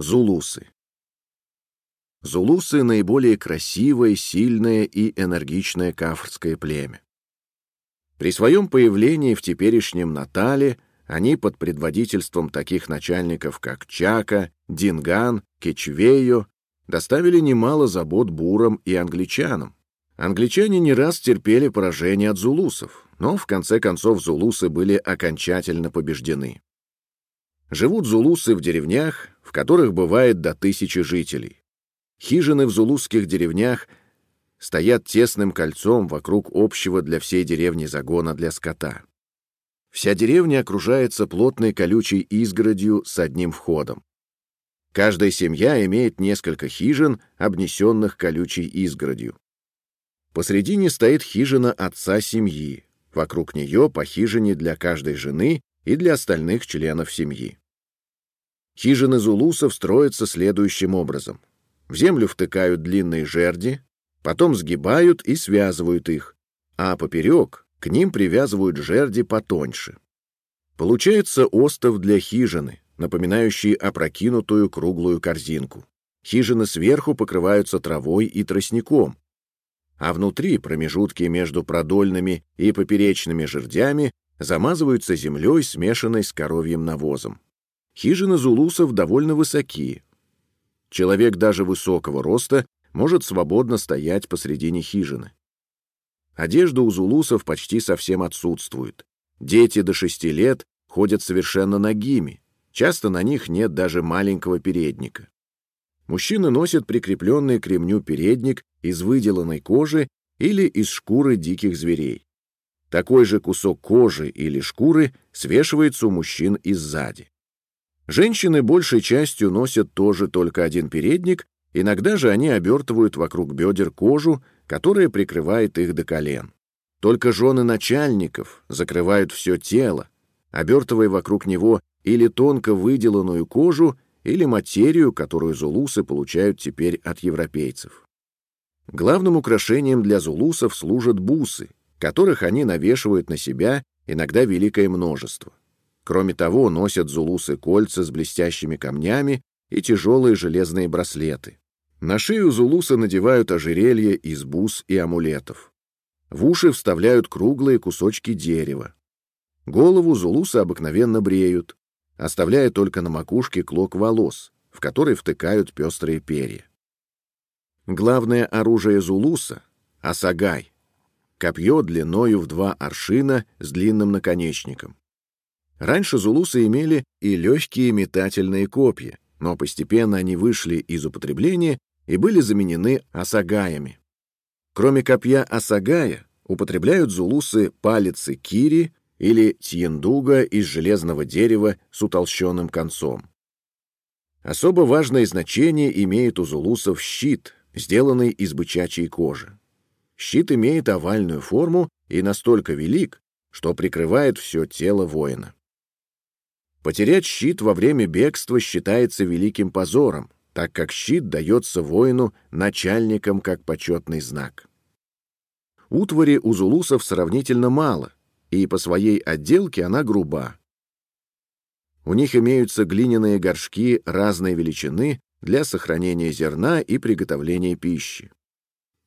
Зулусы. Зулусы — наиболее красивое, сильное и энергичное кафрское племя. При своем появлении в теперешнем Натале они под предводительством таких начальников, как Чака, Динган, Кечвею, доставили немало забот бурам и англичанам. Англичане не раз терпели поражение от зулусов, но в конце концов зулусы были окончательно побеждены. Живут зулусы в деревнях, в которых бывает до тысячи жителей. Хижины в зулусских деревнях стоят тесным кольцом вокруг общего для всей деревни загона для скота. Вся деревня окружается плотной колючей изгородью с одним входом. Каждая семья имеет несколько хижин, обнесенных колючей изгородью. Посредине стоит хижина отца семьи, вокруг нее по хижине для каждой жены и для остальных членов семьи. Хижины зулусов строятся следующим образом. В землю втыкают длинные жерди, потом сгибают и связывают их, а поперек к ним привязывают жерди потоньше. Получается остов для хижины, напоминающий опрокинутую круглую корзинку. Хижины сверху покрываются травой и тростником, а внутри промежутки между продольными и поперечными жердями замазываются землей, смешанной с коровьим навозом. Хижины зулусов довольно высоки. Человек даже высокого роста может свободно стоять посредине хижины. Одежда у зулусов почти совсем отсутствует. Дети до шести лет ходят совершенно нагими. Часто на них нет даже маленького передника. Мужчины носят прикрепленный к ремню передник из выделанной кожи или из шкуры диких зверей. Такой же кусок кожи или шкуры свешивается у мужчин и сзади. Женщины большей частью носят тоже только один передник, иногда же они обертывают вокруг бедер кожу которое прикрывает их до колен. Только жены начальников закрывают все тело, обертывая вокруг него или тонко выделанную кожу, или материю, которую зулусы получают теперь от европейцев. Главным украшением для зулусов служат бусы, которых они навешивают на себя иногда великое множество. Кроме того, носят зулусы кольца с блестящими камнями и тяжелые железные браслеты. На шею зулуса надевают ожерелье из бус и амулетов. В уши вставляют круглые кусочки дерева. Голову зулуса обыкновенно бреют, оставляя только на макушке клок волос, в который втыкают пестрые перья. Главное оружие зулуса — асагай, копье длиною в два аршина с длинным наконечником. Раньше зулусы имели и легкие метательные копья, но постепенно они вышли из употребления и были заменены асагаями. Кроме копья асагая, употребляют зулусы палицы кири или тьендуга из железного дерева с утолщенным концом. Особо важное значение имеет у зулусов щит, сделанный из бычачьей кожи. Щит имеет овальную форму и настолько велик, что прикрывает все тело воина. Потерять щит во время бегства считается великим позором, так как щит дается воину начальникам как почетный знак. Утвари у зулусов сравнительно мало, и по своей отделке она груба. У них имеются глиняные горшки разной величины для сохранения зерна и приготовления пищи.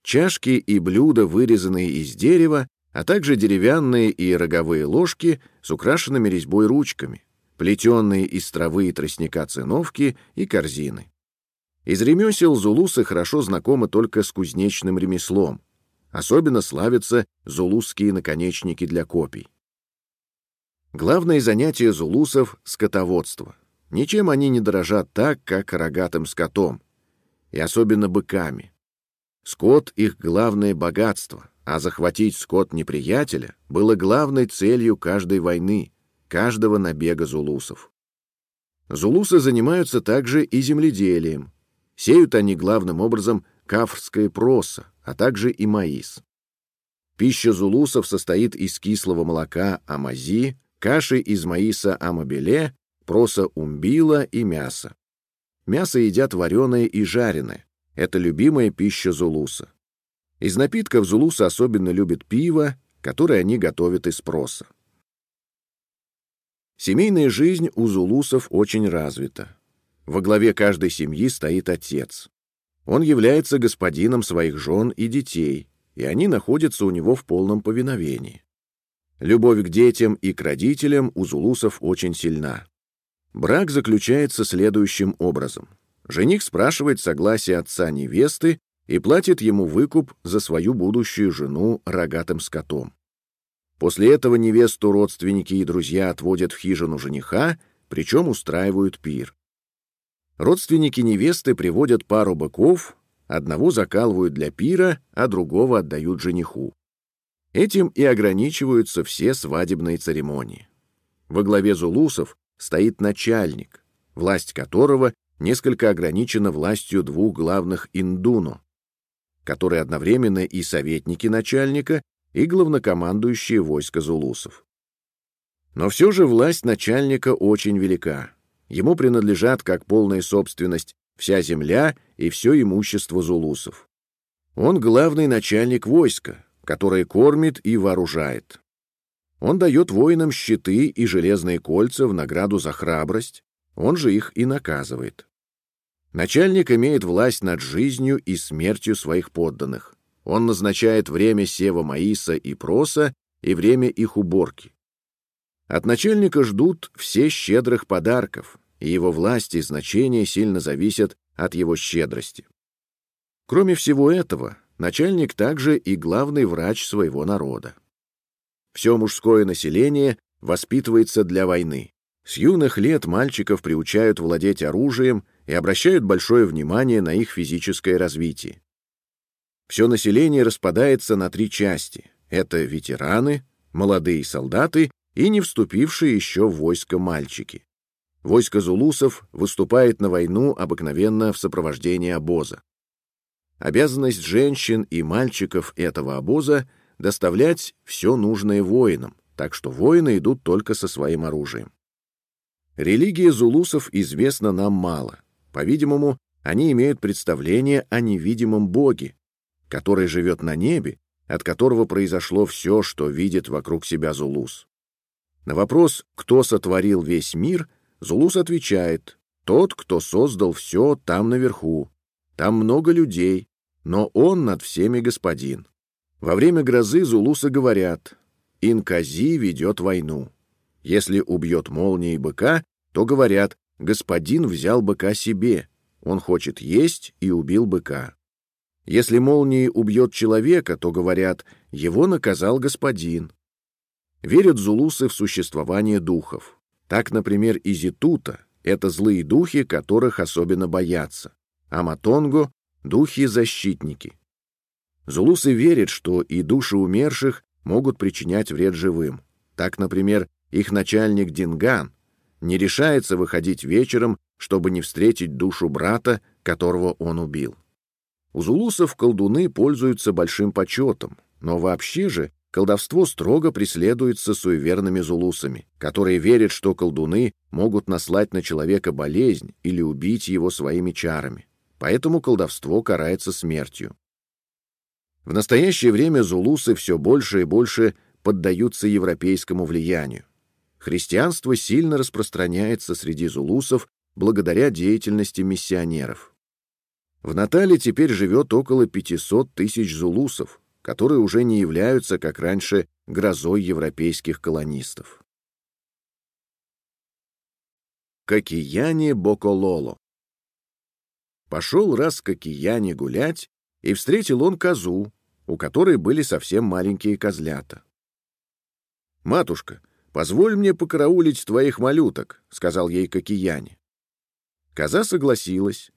Чашки и блюда, вырезанные из дерева, а также деревянные и роговые ложки с украшенными резьбой ручками, плетенные из травы и тростника циновки и корзины. Из ремесел зулусы хорошо знакомы только с кузнечным ремеслом. Особенно славятся зулусские наконечники для копий. Главное занятие зулусов — скотоводство. Ничем они не дорожат так, как рогатым скотом, и особенно быками. Скот — их главное богатство, а захватить скот неприятеля было главной целью каждой войны, каждого набега зулусов. Зулусы занимаются также и земледелием, Сеют они главным образом кафрское проса, а также и маис. Пища зулусов состоит из кислого молока амази, каши из маиса амабеле, проса умбила и мяса. Мясо едят вареное и жареное. Это любимая пища зулуса. Из напитков зулусы особенно любят пиво, которое они готовят из проса. Семейная жизнь у зулусов очень развита. Во главе каждой семьи стоит отец. Он является господином своих жен и детей, и они находятся у него в полном повиновении. Любовь к детям и к родителям у зулусов очень сильна. Брак заключается следующим образом. Жених спрашивает согласие отца невесты и платит ему выкуп за свою будущую жену рогатым скотом. После этого невесту родственники и друзья отводят в хижину жениха, причем устраивают пир. Родственники невесты приводят пару быков, одного закалывают для пира, а другого отдают жениху. Этим и ограничиваются все свадебные церемонии. Во главе зулусов стоит начальник, власть которого несколько ограничена властью двух главных индуно, которые одновременно и советники начальника, и главнокомандующие войска зулусов. Но все же власть начальника очень велика. Ему принадлежат как полная собственность вся земля и все имущество зулусов. Он главный начальник войска, которое кормит и вооружает. Он дает воинам щиты и железные кольца в награду за храбрость, он же их и наказывает. Начальник имеет власть над жизнью и смертью своих подданных. Он назначает время сева маиса и проса и время их уборки. От начальника ждут все щедрых подарков, и его власть и значение сильно зависят от его щедрости. Кроме всего этого, начальник также и главный врач своего народа. Все мужское население воспитывается для войны. С юных лет мальчиков приучают владеть оружием и обращают большое внимание на их физическое развитие. Все население распадается на три части. Это ветераны, молодые солдаты и не вступившие еще в войско мальчики. Войско зулусов выступает на войну обыкновенно в сопровождении обоза. Обязанность женщин и мальчиков этого обоза — доставлять все нужное воинам, так что воины идут только со своим оружием. Религия зулусов известна нам мало. По-видимому, они имеют представление о невидимом боге, который живет на небе, от которого произошло все, что видит вокруг себя зулус. На вопрос, кто сотворил весь мир — Зулус отвечает, «Тот, кто создал все там наверху. Там много людей, но он над всеми господин». Во время грозы Зулусы говорят, «Инкази ведет войну». Если убьет молнией быка, то говорят, «Господин взял быка себе, он хочет есть и убил быка». Если молнией убьет человека, то говорят, «Его наказал господин». Верят зулусы в существование духов. Так, например, Изитута — это злые духи, которых особенно боятся, а Матонго — духи-защитники. Зулусы верят, что и души умерших могут причинять вред живым. Так, например, их начальник Динган не решается выходить вечером, чтобы не встретить душу брата, которого он убил. У зулусов колдуны пользуются большим почетом, но вообще же Колдовство строго преследуется суеверными зулусами, которые верят, что колдуны могут наслать на человека болезнь или убить его своими чарами. Поэтому колдовство карается смертью. В настоящее время зулусы все больше и больше поддаются европейскому влиянию. Христианство сильно распространяется среди зулусов благодаря деятельности миссионеров. В Натале теперь живет около 500 тысяч зулусов, которые уже не являются, как раньше, грозой европейских колонистов. Кокияне Бокололо Пошел раз Кокияне гулять, и встретил он козу, у которой были совсем маленькие козлята. «Матушка, позволь мне покараулить твоих малюток», — сказал ей Кокияне. Коза согласилась.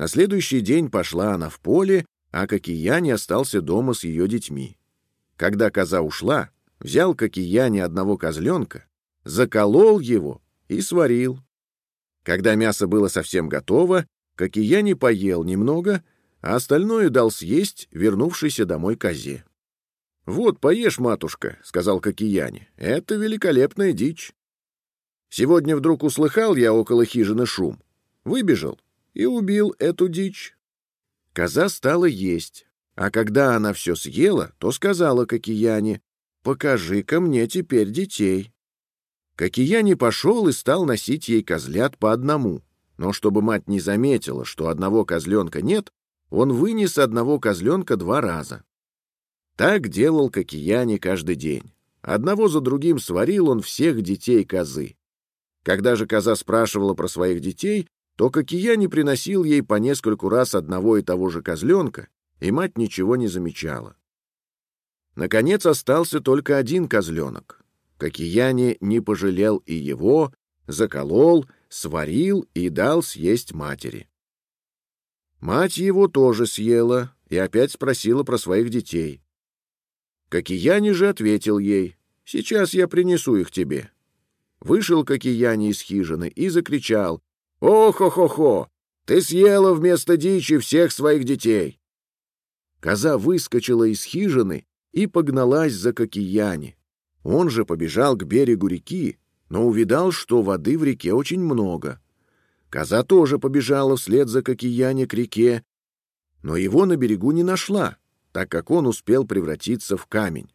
На следующий день пошла она в поле а Кокияне остался дома с ее детьми. Когда коза ушла, взял Кокияне одного козленка, заколол его и сварил. Когда мясо было совсем готово, Кокияне поел немного, а остальное дал съесть вернувшейся домой козе. «Вот, поешь, матушка», — сказал Кокияне, — «это великолепная дичь». Сегодня вдруг услыхал я около хижины шум, выбежал и убил эту дичь. Коза стала есть, а когда она все съела, то сказала Кокияне, «Покажи-ка мне теперь детей». Кокияне пошел и стал носить ей козлят по одному, Но чтобы мать не заметила, что одного козленка нет, он вынес одного козленка два раза. Так делал Кокияни каждый день. Одного за другим сварил он всех детей козы. Когда же коза спрашивала про своих детей, то Кокияни приносил ей по нескольку раз одного и того же козленка, и мать ничего не замечала. Наконец остался только один козленок. Кокияни не пожалел и его, заколол, сварил и дал съесть матери. Мать его тоже съела и опять спросила про своих детей. Кокияни же ответил ей, «Сейчас я принесу их тебе». Вышел Кокияни из хижины и закричал, «О-хо-хо-хо! Ты съела вместо дичи всех своих детей!» Коза выскочила из хижины и погналась за Кокияни. Он же побежал к берегу реки, но увидал, что воды в реке очень много. Коза тоже побежала вслед за Кокияни к реке, но его на берегу не нашла так как он успел превратиться в камень.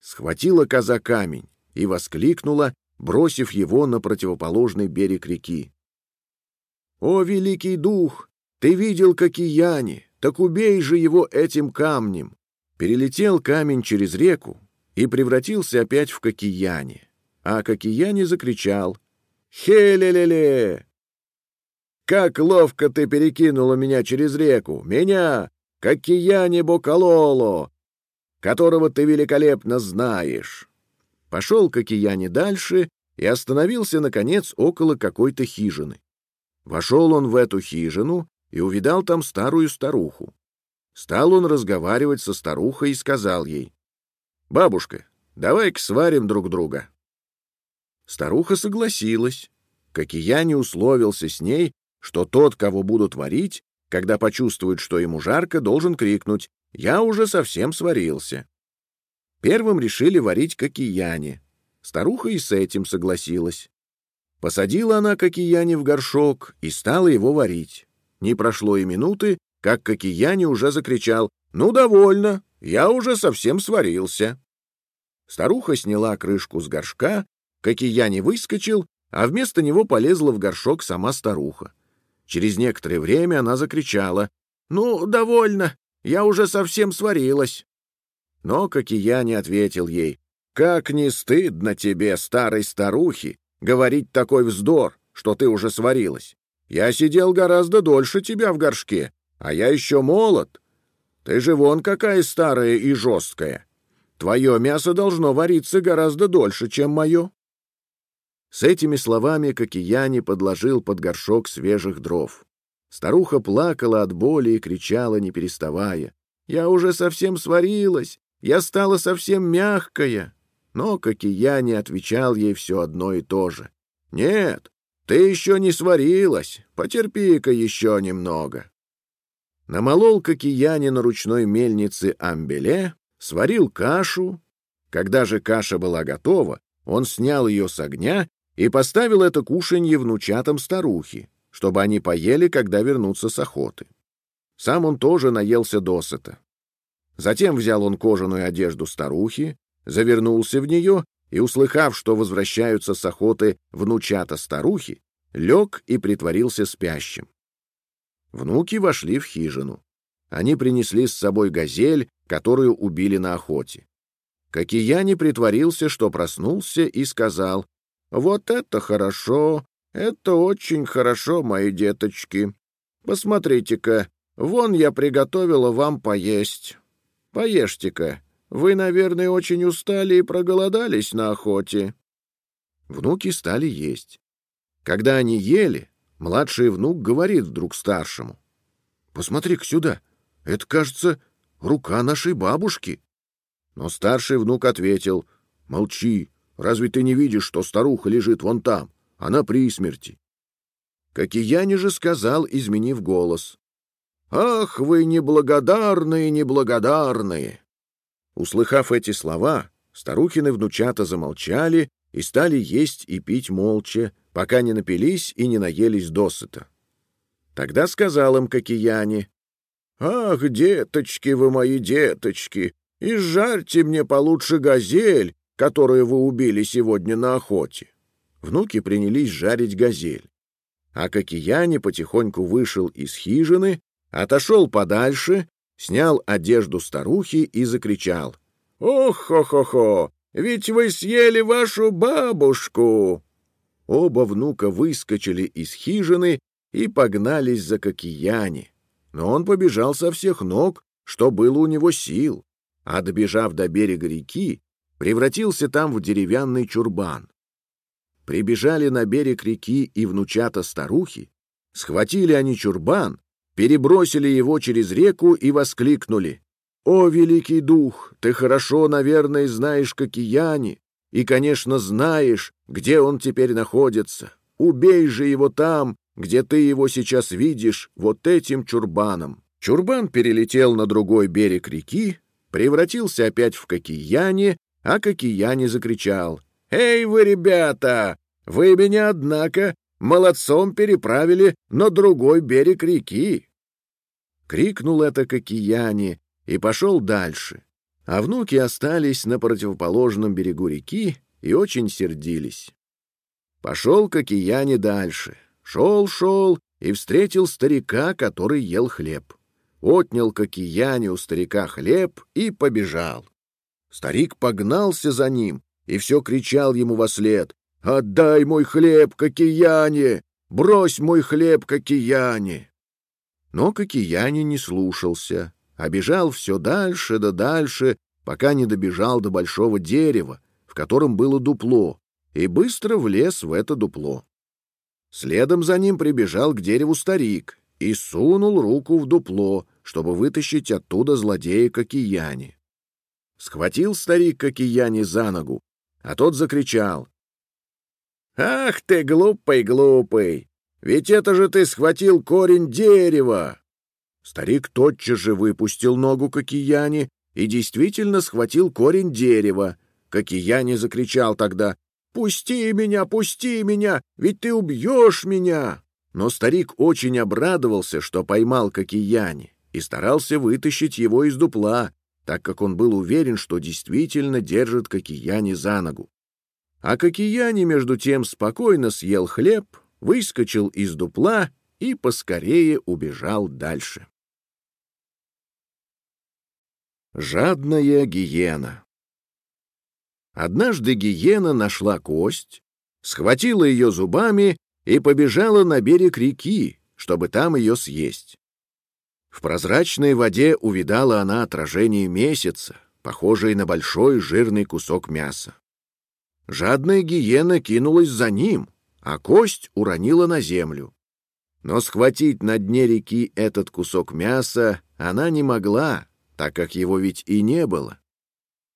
Схватила коза камень и воскликнула, бросив его на противоположный берег реки. «О, великий дух! Ты видел Кокияни, так убей же его этим камнем!» Перелетел камень через реку и превратился опять в Кокияни, а Кокияни закричал «Хе-ле-ле-ле!» «Как ловко ты перекинула меня через реку! Меня, как Кияни Бокалоло, которого ты великолепно знаешь. Пошел Кокияни дальше и остановился, наконец, около какой-то хижины. Вошел он в эту хижину и увидал там старую старуху. Стал он разговаривать со старухой и сказал ей, «Бабушка, давай-ка сварим друг друга». Старуха согласилась. Кокияни условился с ней, что тот, кого будут варить, когда почувствует, что ему жарко, должен крикнуть «Я уже совсем сварился». Первым решили варить кокияне. Старуха и с этим согласилась. Посадила она кокияне в горшок и стала его варить. Не прошло и минуты, как кокияне уже закричал «Ну, довольно, я уже совсем сварился». Старуха сняла крышку с горшка, кокияне выскочил, а вместо него полезла в горшок сама старуха. Через некоторое время она закричала. «Ну, довольно, я уже совсем сварилась». Но Кокия ответил ей. «Как не стыдно тебе, старой старухи, говорить такой вздор, что ты уже сварилась. Я сидел гораздо дольше тебя в горшке, а я еще молод. Ты же вон какая старая и жесткая. Твое мясо должно вариться гораздо дольше, чем мое». С этими словами Кокияни подложил под горшок свежих дров. Старуха плакала от боли и кричала, не переставая. «Я уже совсем сварилась! Я стала совсем мягкая!» Но Кокияни отвечал ей все одно и то же. «Нет, ты еще не сварилась, потерпи-ка еще немного». Намолол Кокияни на ручной мельнице амбеле, сварил кашу. Когда же каша была готова, он снял ее с огня и поставил это кушанье внучатам старухи, чтобы они поели, когда вернутся с охоты. Сам он тоже наелся досыта. Затем взял он кожаную одежду старухи, завернулся в нее и, услыхав, что возвращаются с охоты внучата старухи, лег и притворился спящим. Внуки вошли в хижину. Они принесли с собой газель, которую убили на охоте. Кокияни притворился, что проснулся, и сказал, вот это хорошо, это очень хорошо, мои деточки. Посмотрите-ка, вон я приготовила вам поесть. Поешьте-ка, вы, наверное, очень устали и проголодались на охоте. Внуки стали есть. Когда они ели, младший внук говорит вдруг старшему. «Посмотри-ка сюда, это, кажется, рука нашей бабушки». Но старший внук ответил, «Молчи, Разве ты не видишь, что старуха лежит вон там? Она при смерти. Кокияне же сказал, изменив голос. «Ах, вы неблагодарные, неблагодарные!» Услыхав эти слова, старухины внучата замолчали и стали есть и пить молча, пока не напились и не наелись досыта. Тогда сказал им Кокияне, «Ах, деточки вы мои деточки, изжарьте мне получше газель, которую вы убили сегодня на охоте. Внуки принялись жарить газель. а Кокияне потихоньку вышел из хижины, отошел подальше, снял одежду старухи и закричал. «Ох-хо-хо-хо! Ведь вы съели вашу бабушку!» Оба внука выскочили из хижины и погнались за Кокияне. Но он побежал со всех ног, что было у него сил, а, добежав до берега реки, превратился там в деревянный чурбан. Прибежали на берег реки и внучата старухи, схватили они чурбан, перебросили его через реку и воскликнули. «О, великий дух, ты хорошо, наверное, знаешь Кокияне, и, конечно, знаешь, где он теперь находится. Убей же его там, где ты его сейчас видишь, вот этим чурбаном». Чурбан перелетел на другой берег реки, превратился опять в Кокияне, а Кокияне закричал. «Эй вы, ребята! Вы меня, однако, молодцом переправили на другой берег реки!» Крикнул это Кокияне и пошел дальше, а внуки остались на противоположном берегу реки и очень сердились. Пошел Кокияне дальше, шел-шел и встретил старика, который ел хлеб. Отнял Кокияне у старика хлеб и побежал. Старик погнался за ним и все кричал ему во след «Отдай мой хлеб, Кокияне! Брось мой хлеб, Кокияне!» Но Кокияне не слушался, а бежал все дальше да дальше, пока не добежал до большого дерева, в котором было дупло, и быстро влез в это дупло. Следом за ним прибежал к дереву старик и сунул руку в дупло, чтобы вытащить оттуда злодея Кокияне. Схватил старик Кокияне за ногу, а тот закричал «Ах ты, глупый-глупый! Ведь это же ты схватил корень дерева!» Старик тотчас же выпустил ногу Кокияне и действительно схватил корень дерева. Кокияне закричал тогда «Пусти меня, пусти меня, ведь ты убьешь меня!» Но старик очень обрадовался, что поймал Кокияне, и старался вытащить его из дупла, так как он был уверен, что действительно держит Кокияне за ногу. А Кокияне, между тем, спокойно съел хлеб, выскочил из дупла и поскорее убежал дальше. Жадная гиена Однажды гиена нашла кость, схватила ее зубами и побежала на берег реки, чтобы там ее съесть. В прозрачной воде увидала она отражение месяца, похожее на большой жирный кусок мяса. Жадная гиена кинулась за ним, а кость уронила на землю. Но схватить на дне реки этот кусок мяса она не могла, так как его ведь и не было.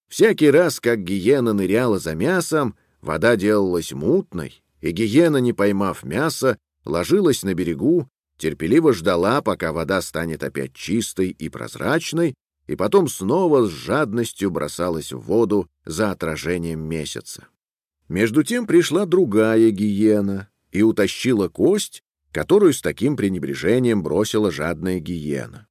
Всякий раз, как гиена ныряла за мясом, вода делалась мутной, и гиена, не поймав мясо, ложилась на берегу, терпеливо ждала, пока вода станет опять чистой и прозрачной, и потом снова с жадностью бросалась в воду за отражением месяца. Между тем пришла другая гиена и утащила кость, которую с таким пренебрежением бросила жадная гиена.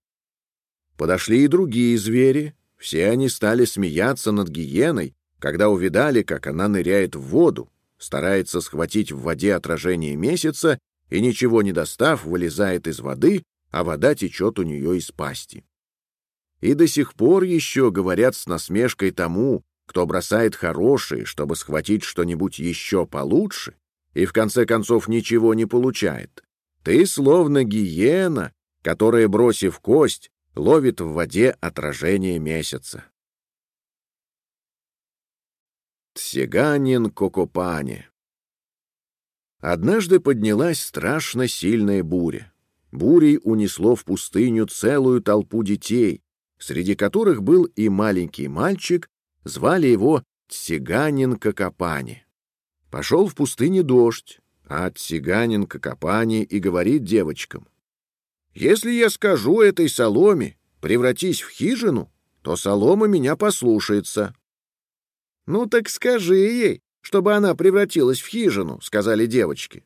Подошли и другие звери, все они стали смеяться над гиеной, когда увидали, как она ныряет в воду, старается схватить в воде отражение месяца и, ничего не достав, вылезает из воды, а вода течет у нее из пасти. И до сих пор еще говорят с насмешкой тому, кто бросает хорошие, чтобы схватить что-нибудь еще получше, и в конце концов ничего не получает. Ты словно гиена, которая, бросив кость, ловит в воде отражение месяца. Тсиганин Кокопане Однажды поднялась страшно сильная буря. Бурей унесло в пустыню целую толпу детей, среди которых был и маленький мальчик, Звали его Тсиганин Кокопани. Пошел в пустыне дождь, а Тсиганин Кокопани и говорит девочкам. «Если я скажу этой соломе, превратись в хижину, то солома меня послушается». «Ну так скажи ей, чтобы она превратилась в хижину», — сказали девочки.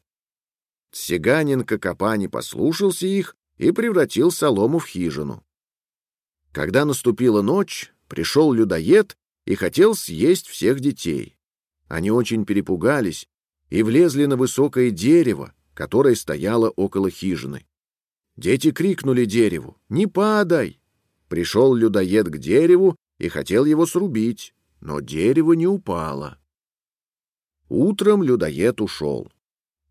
Сиганин Кокопани послушался их и превратил солому в хижину. Когда наступила ночь, пришел людоед и хотел съесть всех детей. Они очень перепугались и влезли на высокое дерево, которая стояла около хижины. Дети крикнули дереву «Не падай!». Пришел людоед к дереву и хотел его срубить, но дерево не упало. Утром людоед ушел.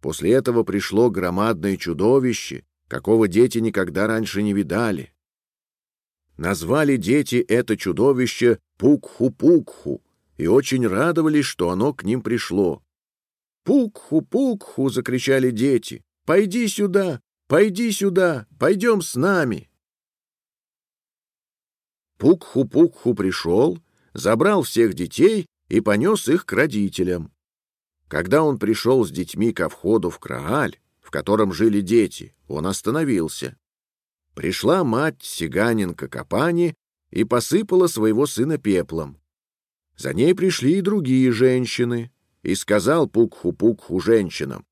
После этого пришло громадное чудовище, какого дети никогда раньше не видали. Назвали дети это чудовище Пукху-Пукху и очень радовались, что оно к ним пришло. «Пукху-Пукху!» — закричали дети. «Пойди сюда! Пойди сюда! Пойдем с нами!» Пукху-Пукху пришел, забрал всех детей и понес их к родителям. Когда он пришел с детьми ко входу в Крааль, в котором жили дети, он остановился. Пришла мать Сиганенко Капани и посыпала своего сына пеплом. За ней пришли и другие женщины, и сказал Пукху-Пукху женщинам,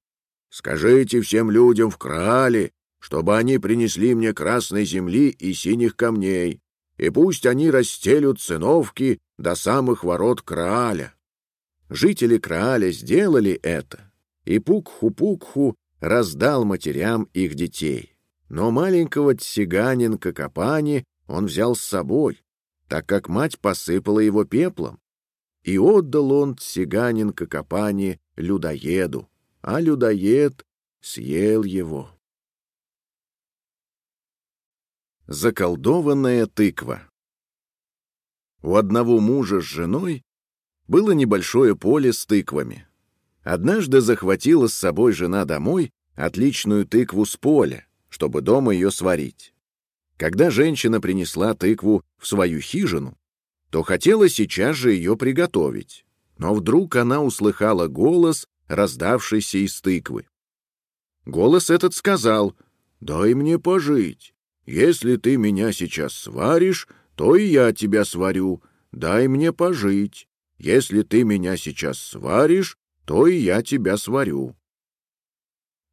«Скажите всем людям в Краале, чтобы они принесли мне красной земли и синих камней, и пусть они расстелют циновки до самых ворот Крааля. Жители Крааля сделали это, и Пукху-Пукху раздал матерям их детей. Но маленького Тсиганенка Капани он взял с собой, так как мать посыпала его пеплом. И отдал он Тсиганенка Капани людоеду, а людоед съел его. Заколдованная тыква У одного мужа с женой было небольшое поле с тыквами. Однажды захватила с собой жена домой отличную тыкву с поля, чтобы дома ее сварить. Когда женщина принесла тыкву в свою хижину, то хотела сейчас же ее приготовить. Но вдруг она услыхала голос, раздавшийся из тыквы. Голос этот сказал, «Дай мне пожить. Если ты меня сейчас сваришь, то и я тебя сварю. Дай мне пожить. Если ты меня сейчас сваришь, то и я тебя сварю».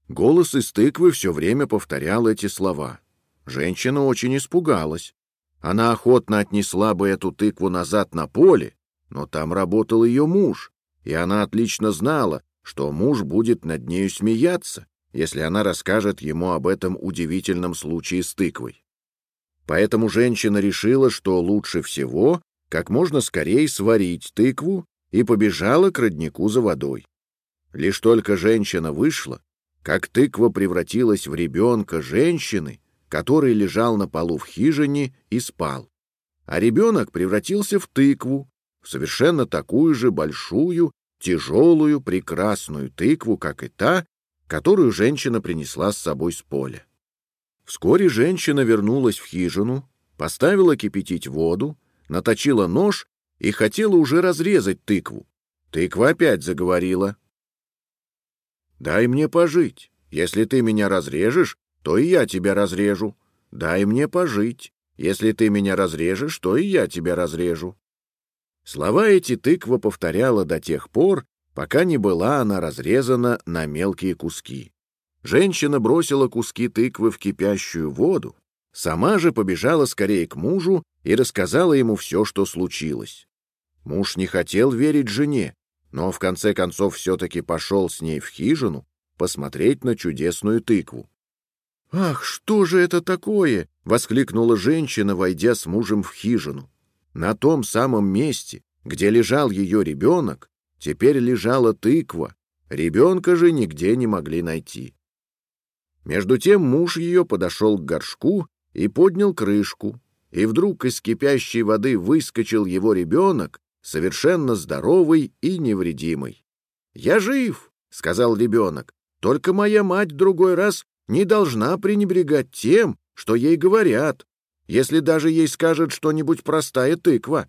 Голос из тыквы все время повторял эти слова. Женщина очень испугалась. Она охотно отнесла бы эту тыкву назад на поле, но там работал ее муж, и она отлично знала, что муж будет над нею смеяться, если она расскажет ему об этом удивительном случае с тыквой. Поэтому женщина решила, что лучше всего как можно скорее сварить тыкву и побежала к роднику за водой. Лишь только женщина вышла, как тыква превратилась в ребенка женщины, который лежал на полу в хижине и спал. А ребенок превратился в тыкву, в совершенно такую же большую, тяжелую, прекрасную тыкву, как и та, которую женщина принесла с собой с поля. Вскоре женщина вернулась в хижину, поставила кипятить воду, наточила нож и хотела уже разрезать тыкву. Тыква опять заговорила. Дай мне пожить. Если ты меня разрежешь, то и я тебя разрежу. Дай мне пожить. Если ты меня разрежешь, то и я тебя разрежу. Слова эти тыква повторяла до тех пор, пока не была она разрезана на мелкие куски. Женщина бросила куски тыквы в кипящую воду, сама же побежала скорее к мужу и рассказала ему все, что случилось. Муж не хотел верить жене, но в конце концов все-таки пошел с ней в хижину посмотреть на чудесную тыкву. «Ах, что же это такое?» — воскликнула женщина, войдя с мужем в хижину. На том самом месте, где лежал ее ребенок, теперь лежала тыква, ребенка же нигде не могли найти. Между тем муж ее подошел к горшку и поднял крышку, и вдруг из кипящей воды выскочил его ребенок совершенно здоровый и невредимый. «Я жив!» — сказал ребенок. «Только моя мать другой раз не должна пренебрегать тем, что ей говорят, если даже ей скажет что-нибудь простая тыква».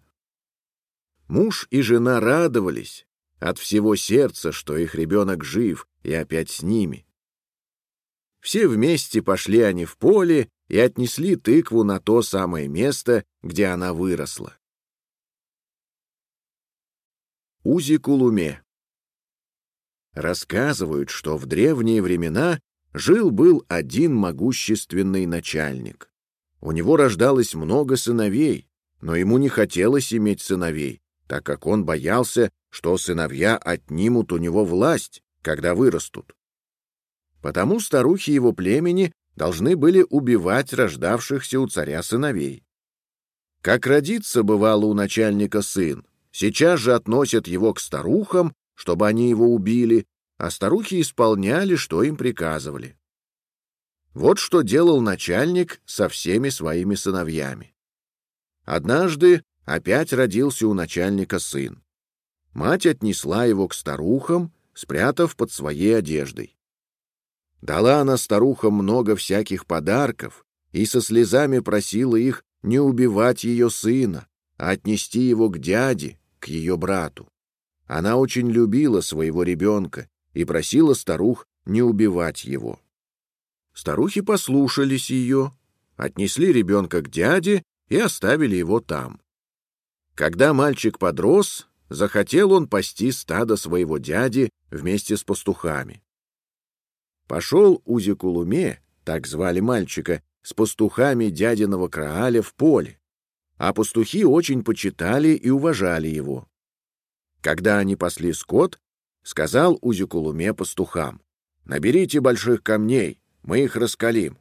Муж и жена радовались от всего сердца, что их ребенок жив и опять с ними. Все вместе пошли они в поле и отнесли тыкву на то самое место, где она выросла. Узи-Кулуме. Рассказывают, что в древние времена жил-был один могущественный начальник. У него рождалось много сыновей, но ему не хотелось иметь сыновей, так как он боялся, что сыновья отнимут у него власть, когда вырастут. Потому старухи его племени должны были убивать рождавшихся у царя сыновей. Как родится, бывало, у начальника сын, сейчас же относят его к старухам, чтобы они его убили, а старухи исполняли, что им приказывали. Вот что делал начальник со всеми своими сыновьями. Однажды опять родился у начальника сын. Мать отнесла его к старухам, спрятав под своей одеждой. Дала она старухам много всяких подарков и со слезами просила их не убивать ее сына, а отнести его к дяде, ее брату. Она очень любила своего ребенка и просила старух не убивать его. Старухи послушались ее, отнесли ребенка к дяде и оставили его там. Когда мальчик подрос, захотел он пасти стадо своего дяди вместе с пастухами. Пошел Узикулуме, так звали мальчика, с пастухами дядиного Крааля в поле, а пастухи очень почитали и уважали его. Когда они пасли скот, сказал Узикулуме пастухам, «Наберите больших камней, мы их раскалим».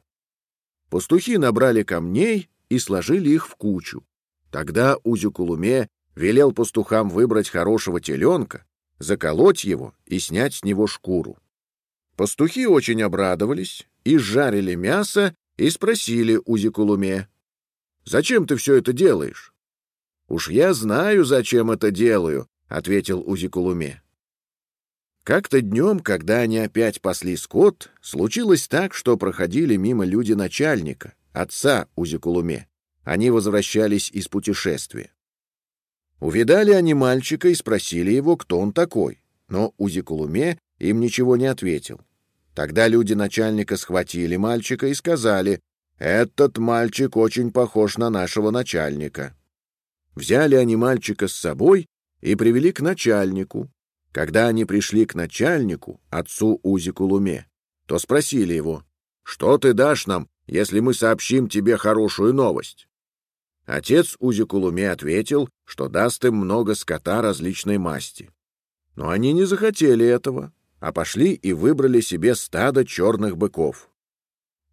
Пастухи набрали камней и сложили их в кучу. Тогда Узикулуме велел пастухам выбрать хорошего теленка, заколоть его и снять с него шкуру. Пастухи очень обрадовались и жарили мясо и спросили Узикулуме, «Зачем ты все это делаешь?» «Уж я знаю, зачем это делаю», — ответил Узикулуме. Как-то днем, когда они опять пасли скот, случилось так, что проходили мимо люди начальника, отца Узикулуме. Они возвращались из путешествия. Увидали они мальчика и спросили его, кто он такой, но Узикулуме им ничего не ответил. Тогда люди начальника схватили мальчика и сказали, «Этот мальчик очень похож на нашего начальника». Взяли они мальчика с собой и привели к начальнику. Когда они пришли к начальнику, отцу Узикулуме, то спросили его, «Что ты дашь нам, если мы сообщим тебе хорошую новость?» Отец Узикулуме ответил, что даст им много скота различной масти. Но они не захотели этого, а пошли и выбрали себе стадо черных быков.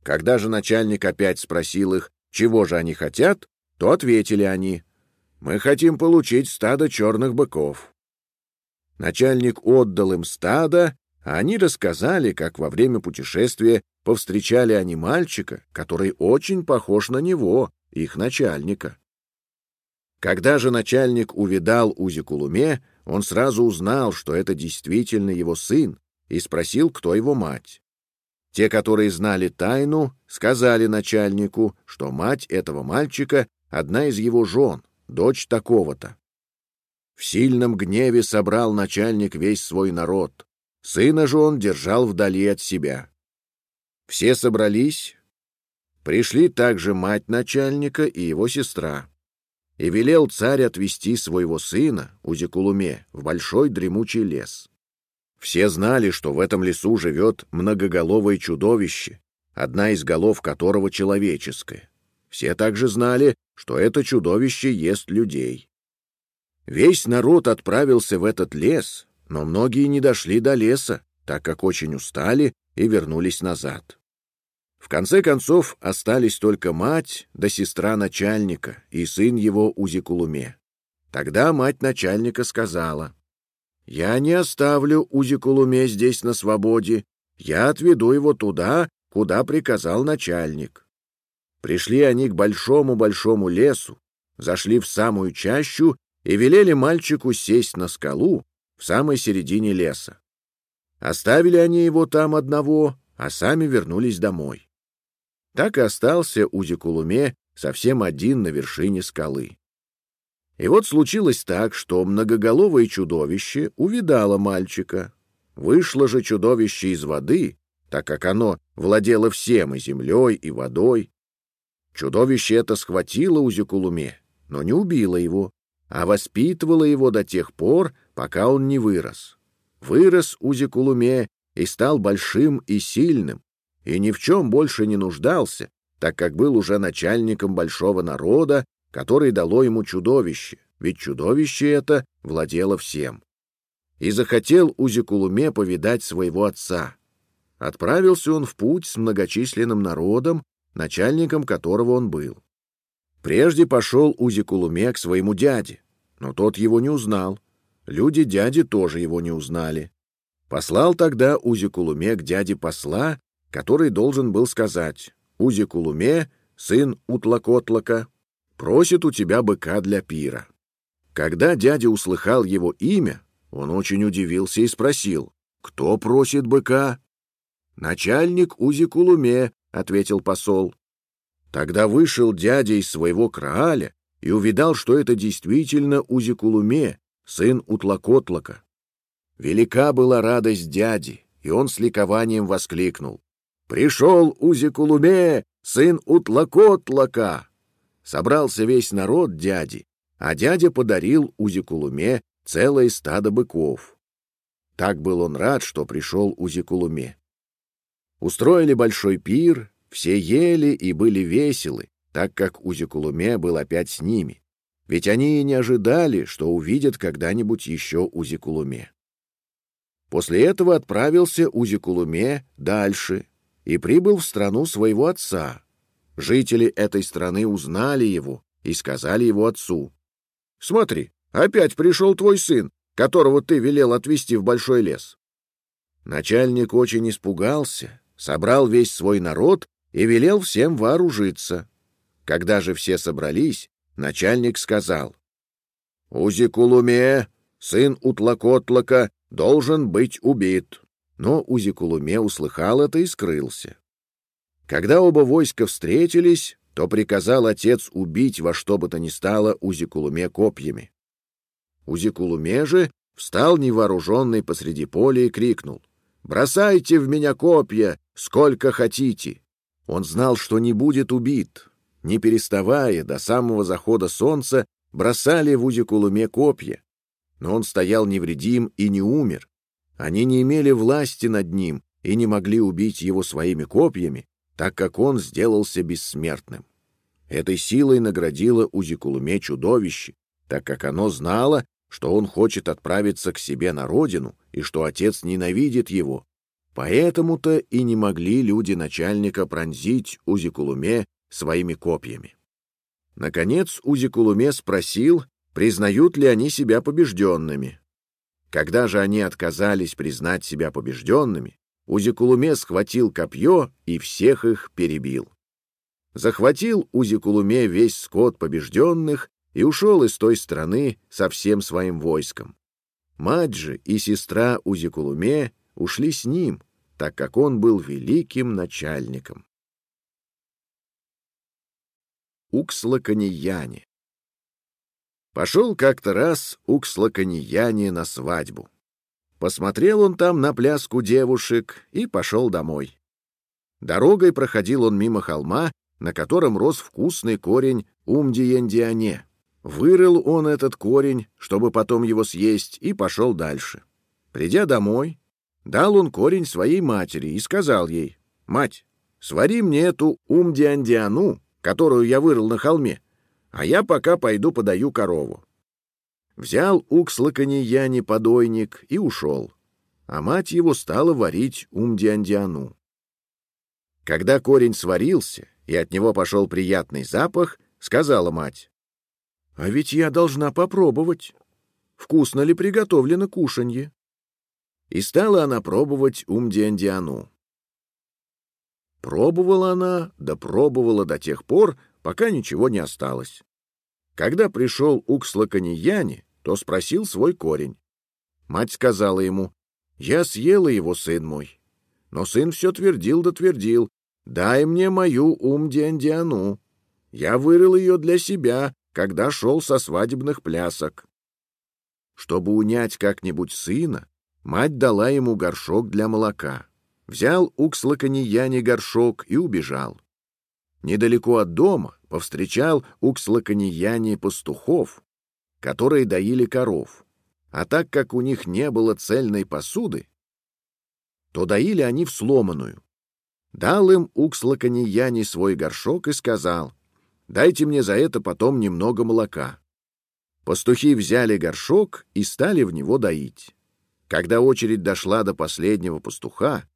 Когда же начальник опять спросил их, чего же они хотят, то ответили они, «Мы хотим получить стадо черных быков». Начальник отдал им стадо, а они рассказали, как во время путешествия повстречали они мальчика, который очень похож на него, их начальника. Когда же начальник увидал Узикулуме, он сразу узнал, что это действительно его сын, и спросил, кто его мать. Те, которые знали тайну, сказали начальнику, что мать этого мальчика — одна из его жен, дочь такого-то. В сильном гневе собрал начальник весь свой народ. Сына же он держал вдали от себя. Все собрались. Пришли также мать начальника и его сестра. И велел царь отвести своего сына, Узикулуме, в большой дремучий лес. Все знали, что в этом лесу живет многоголовое чудовище, одна из голов которого человеческая. Все также знали, что это чудовище ест людей. Весь народ отправился в этот лес, но многие не дошли до леса, так как очень устали и вернулись назад. В конце концов остались только мать да сестра начальника и сын его Узикулуме. Тогда мать начальника сказала, я не оставлю Узикулуме здесь на свободе. Я отведу его туда, куда приказал начальник. Пришли они к большому-большому лесу, зашли в самую чащу и велели мальчику сесть на скалу в самой середине леса. Оставили они его там одного, а сами вернулись домой. Так и остался Узикулуме совсем один на вершине скалы. И вот случилось так, что многоголовое чудовище увидало мальчика. Вышло же чудовище из воды, так как оно владело всем и землей, и водой. Чудовище это схватило Узикулуме, но не убило его, а воспитывало его до тех пор, пока он не вырос. Вырос Узикулуме и стал большим и сильным, и ни в чем больше не нуждался, так как был уже начальником большого народа который дало ему чудовище, ведь чудовище это владело всем. И захотел Узикулуме повидать своего отца. отправился он в путь с многочисленным народом, начальником которого он был. Прежде пошел Узикулуме к своему дяде, но тот его не узнал. Люди дяди тоже его не узнали. Послал тогда Узикулуме к дяде посла, который должен был сказать «Узикулуме, сын Утлакотлака, просит у тебя быка для пира». Когда дядя услыхал его имя, он очень удивился и спросил «Кто просит быка?» «Начальник Узикулуме», — ответил посол. Тогда вышел дядя из своего крааля и увидал, что это действительно Узикулуме, сын Утлакотлака. Велика была радость дяди, и он с ликованием воскликнул. «Пришел Узикулуме, сын Утлакотлака!» Собрался весь народ дяди, а дядя подарил Узикулуме целое стадо быков. Так был он рад, что пришел Узикулуме. Устроили большой пир, все ели и были веселы, так как Узикулуме был опять с ними. Ведь они и не ожидали, что увидят когда-нибудь еще Узикулуме. После этого отправился Узикулуме дальше и прибыл в страну своего отца. Жители этой страны узнали его и сказали его отцу. «Смотри, опять пришел твой сын, которого ты велел отвезти в большой лес». Начальник очень испугался, собрал весь свой народ и велел всем вооружиться. Когда же все собрались, начальник сказал, «Узикулуме, сын Утлакотлака, должен быть убит». Но Узикулуме услыхал это и скрылся. Когда оба войска встретились, то приказал отец убить во что бы то ни стало Узикулуме копьями. Узикулуме же встал невооруженный посреди поля и крикнул «Бросайте в меня копья, сколько хотите!» Он знал, что не будет убит, не переставая до самого захода солнца, бросали в Узикулуме копья. Но он стоял невредим и не умер. Они не имели власти над ним и не могли убить его своими копьями, так как он сделался бессмертным. Этой силой наградило Узикулуме чудовище, так как оно знало, что он хочет отправиться к себе на родину и что отец ненавидит его. Поэтому-то и не могли люди начальника пронзить Узикулуме своими копьями. Наконец Узикулуме спросил, признают ли они себя побежденными. Когда же они отказались признать себя побежденными, Узикулуме схватил копье и всех их перебил. Захватил Узикулуме весь скот побежденных и ушел из той страны со всем своим войском. Мать же и сестра Узикулуме ушли с ним, так как он был великим начальником. Укслаканияне. Пошел как-то раз Укслаканияне на свадьбу. Посмотрел он там на пляску девушек и пошел домой. Дорогой проходил он мимо холма, на котором рос вкусный корень умдиендиане. Вырыл он этот корень, чтобы потом его съесть, и пошел дальше. Придя домой, дал он корень своей матери и сказал ей, «Мать, свари мне эту умдиандиану, которую я вырыл на холме, а я пока пойду подаю корову. Взял укслаканьяни подойник и ушел, а мать его стала варить умдиандиану. Когда корень сварился, и от него пошел приятный запах, сказала мать, «А ведь я должна попробовать, вкусно ли приготовлено кушанье». И стала она пробовать умдиандиану. Пробовала она, да пробовала до тех пор, пока ничего не осталось. Когда пришел Укслаканьяне, то спросил свой корень. Мать сказала ему, «Я съела его, сын мой». Но сын все твердил да твердил, «Дай мне мою умдиандиану. Я вырыл ее для себя, когда шел со свадебных плясок». Чтобы унять как-нибудь сына, мать дала ему горшок для молока взял у Кслаканьяне горшок и убежал. Недалеко от дома повстречал у Кслаканьяне пастухов, которые доили коров. А так как у них не было цельной посуды, то доили они в сломанную. Дал им Укслаканьяне свой горшок и сказал, «Дайте мне за это потом немного молока». Пастухи взяли горшок и стали в него доить. Когда очередь дошла до последнего пастуха,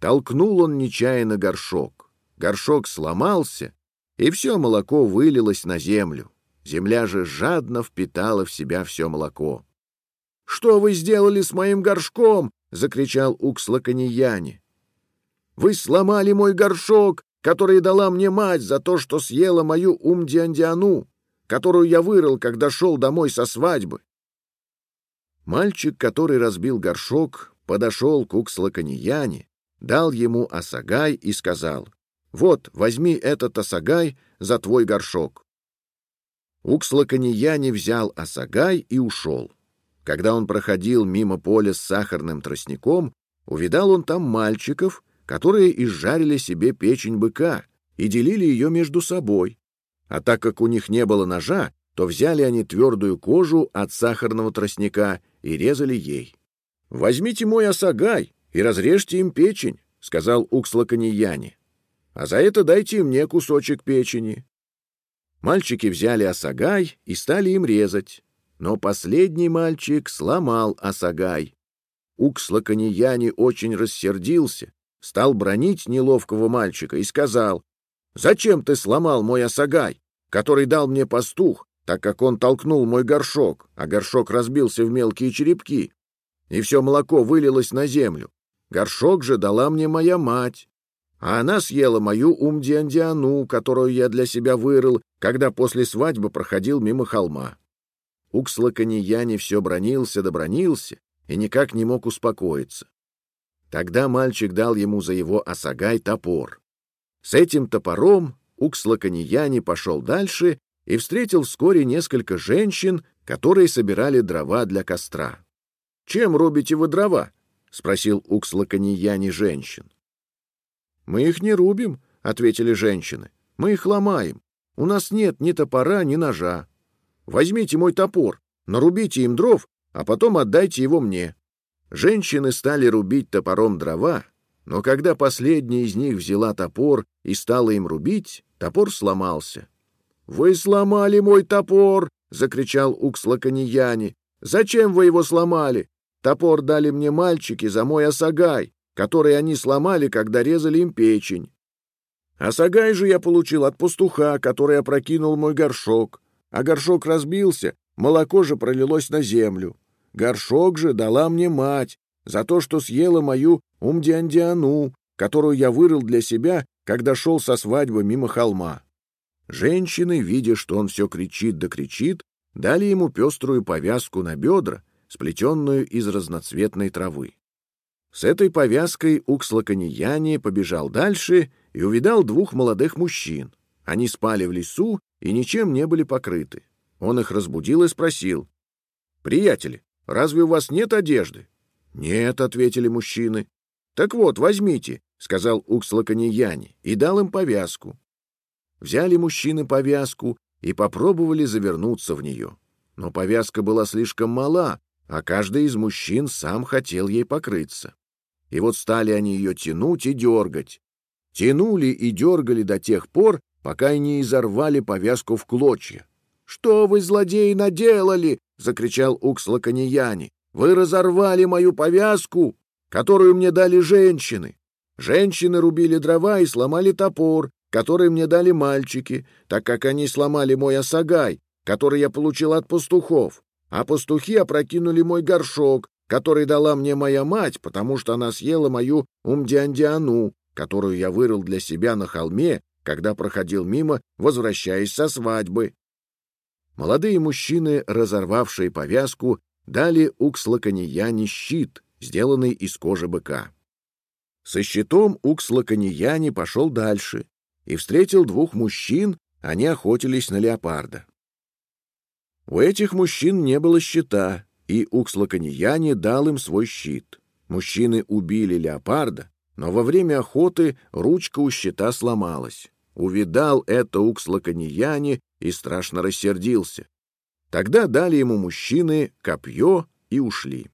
толкнул он нечаянно горшок. Горшок сломался, и все молоко вылилось на землю. Земля же жадно впитала в себя все молоко. «Что вы сделали с моим горшком?» — закричал Укслаканьяне. «Вы сломали мой горшок, который дала мне мать за то, что съела мою умдиандиану, которую я вырыл, когда шел домой со свадьбы». Мальчик, который разбил горшок, подошел к Укслаканьяне, дал ему осагай и сказал, «Вот, возьми этот осагай за твой горшок». Укслаканьяне взял осагай и ушел. Когда он проходил мимо поля с сахарным тростником, увидал он там мальчиков, которые изжарили себе печень быка и делили ее между собой. А так как у них не было ножа, то взяли они твердую кожу от сахарного тростника и резали ей. «Возьмите мой осагай и разрежьте им печень», — сказал Укслаканьяне. «А за это дайте мне кусочек печени». Мальчики взяли осагай и стали им резать. Но последний мальчик сломал осагай. Укслаканьяне очень рассердился, стал бронить неловкого мальчика и сказал, «Зачем ты сломал мой осагай, который дал мне пастух, так как он толкнул мой горшок, а горшок разбился в мелкие черепки, и все молоко вылилось на землю? Горшок же дала мне моя мать, а она съела мою умдиандиану, которую я для себя вырыл, когда после свадьбы проходил мимо холма. Укслаканьяне все бронился да бронился и никак не мог успокоиться. Тогда мальчик дал ему за его осагай топор. С этим топором Укслаканьяне пошел дальше и встретил вскоре несколько женщин, которые собирали дрова для костра. «Чем рубите вы дрова?» — спросил Укслаканьяне женщин. «Мы их не рубим», — ответили женщины. «Мы их ломаем. У нас нет ни топора, ни ножа. Возьмите мой топор, нарубите им дров, а потом отдайте его мне». Женщины стали рубить топором дрова, но когда последняя из них взяла топор и стала им рубить, топор сломался. «Вы сломали мой топор!» — закричал Укслаканьяне. «Зачем вы его сломали? Топор дали мне мальчики за мой осагай, который они сломали, когда резали им печень. Осагай же я получил от пастуха, который опрокинул мой горшок а горшок разбился, молоко же пролилось на землю. Горшок же дала мне мать за то, что съела мою умдиандиану, которую я вырыл для себя, когда шел со свадьбы мимо холма. Женщины, видя, что он все кричит да кричит, дали ему пеструю повязку на бедра, сплетенную из разноцветной травы. С этой повязкой Укслаканьяне побежал дальше и увидал двух молодых мужчин. Они спали в лесу и ничем не были покрыты. Он их разбудил и спросил. «Приятели, разве у вас нет одежды?» «Нет», — ответили мужчины. «Так вот, возьмите», — сказал Укслаканьяне, и дал им повязку. Взяли мужчины повязку и попробовали завернуться в нее. Но повязка была слишком мала, а каждый из мужчин сам хотел ей покрыться. И вот стали они ее тянуть и дергать. Тянули и дергали до тех пор, пока и не изорвали повязку в клочья. «Что вы, злодеи, наделали?» — закричал Укслаканьяне. «Вы разорвали мою повязку, которую мне дали женщины. Женщины рубили дрова и сломали топор, который мне дали мальчики, так как они сломали мой осагай, который я получил от пастухов, а пастухи опрокинули мой горшок, который дала мне моя мать, потому что она съела мою умдиандиану, которую я вырыл для себя на холме когда проходил мимо, возвращаясь со свадьбы. Молодые мужчины, разорвавшие повязку, дали Укслаканьяне щит, сделанный из кожи быка. Со щитом Укслаканьяне пошел дальше и встретил двух мужчин, они охотились на леопарда. У этих мужчин не было щита, и Укслаканьяне дал им свой щит. Мужчины убили леопарда, но во время охоты ручка у щита сломалась. Увидал это Укслаканьяне и страшно рассердился. Тогда дали ему мужчины копье и ушли.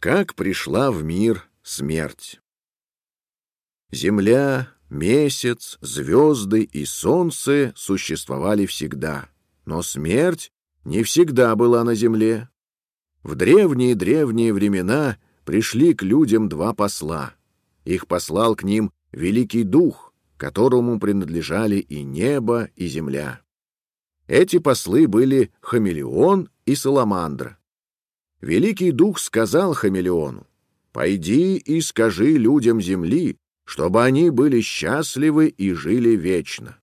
Как пришла в мир смерть? Земля, месяц, звезды и солнце существовали всегда, но смерть не всегда была на земле. В древние-древние времена пришли к людям два посла. Их послал к ним Великий Дух, которому принадлежали и небо, и земля. Эти послы были Хамелеон и Саламандра. Великий Дух сказал Хамелеону, «Пойди и скажи людям земли, чтобы они были счастливы и жили вечно».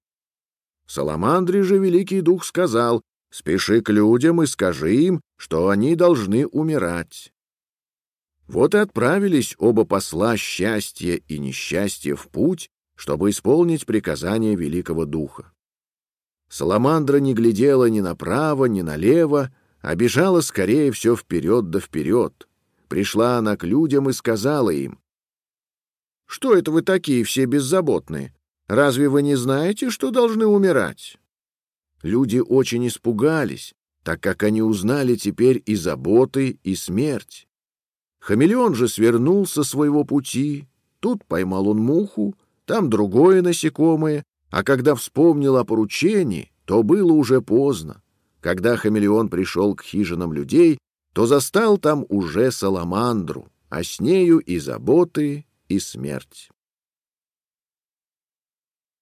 Саламандре же Великий Дух сказал, «Спеши к людям и скажи им, что они должны умирать». Вот и отправились оба посла счастья и несчастья в путь, чтобы исполнить приказание Великого Духа. Саламандра не глядела ни направо, ни налево, а бежала скорее все вперед да вперед. Пришла она к людям и сказала им, «Что это вы такие все беззаботные? Разве вы не знаете, что должны умирать?» Люди очень испугались, так как они узнали теперь и заботы, и смерть. Хамелеон же свернул со своего пути, тут поймал он муху, там другое насекомое, а когда вспомнил о поручении, то было уже поздно. Когда хамелеон пришел к хижинам людей, то застал там уже саламандру, а с нею и заботы, и смерть.